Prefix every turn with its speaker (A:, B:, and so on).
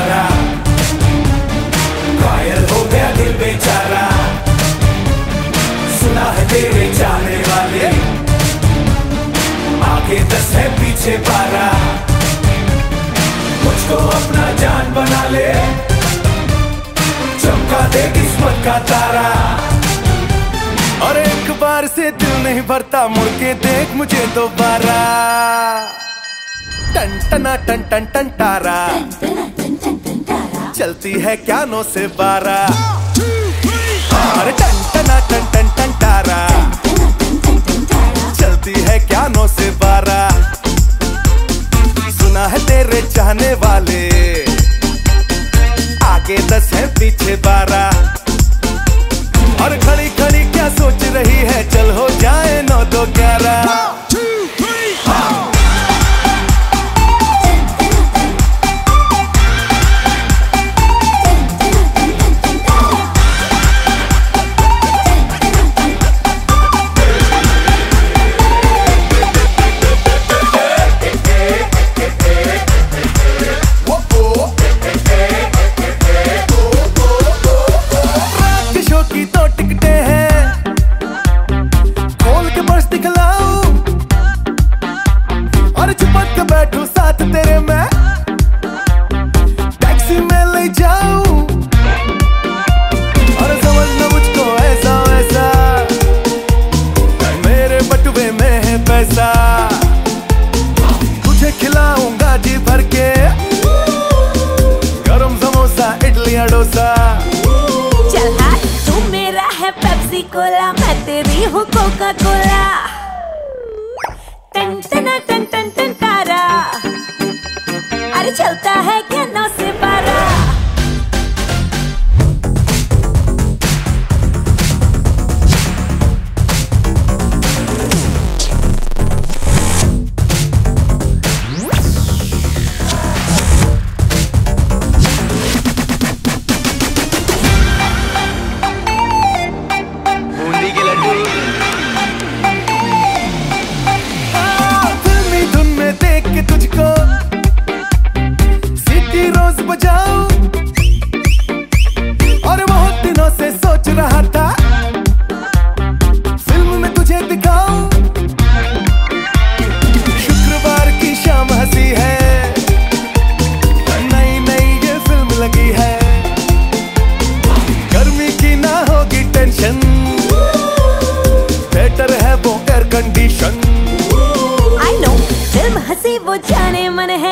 A: बेचारा। घायल हो गया दिल बेचारा। सुना है तेरे जाने वाले। आगे दस है पीछे बारह। मुझको अपना जान बना ले। चमका दे किस्मत का तारा। और एक बार से दिल नहीं भरता, मुड़ देख मुझे दोबारा। टन, टना, टन टन टन तारा चलती है क्या नो से बारा। अरे टन, टना, टन टन टन तारा चलती है क्या नो से बारा। सुना है तेरे चाहने वाले। आगे दस है पीछे बारह समोसा डोसा
B: चल हाँ तू मेरा है पेप्सी कोला मैं तेरी हूँ कोका कोला जाने मन है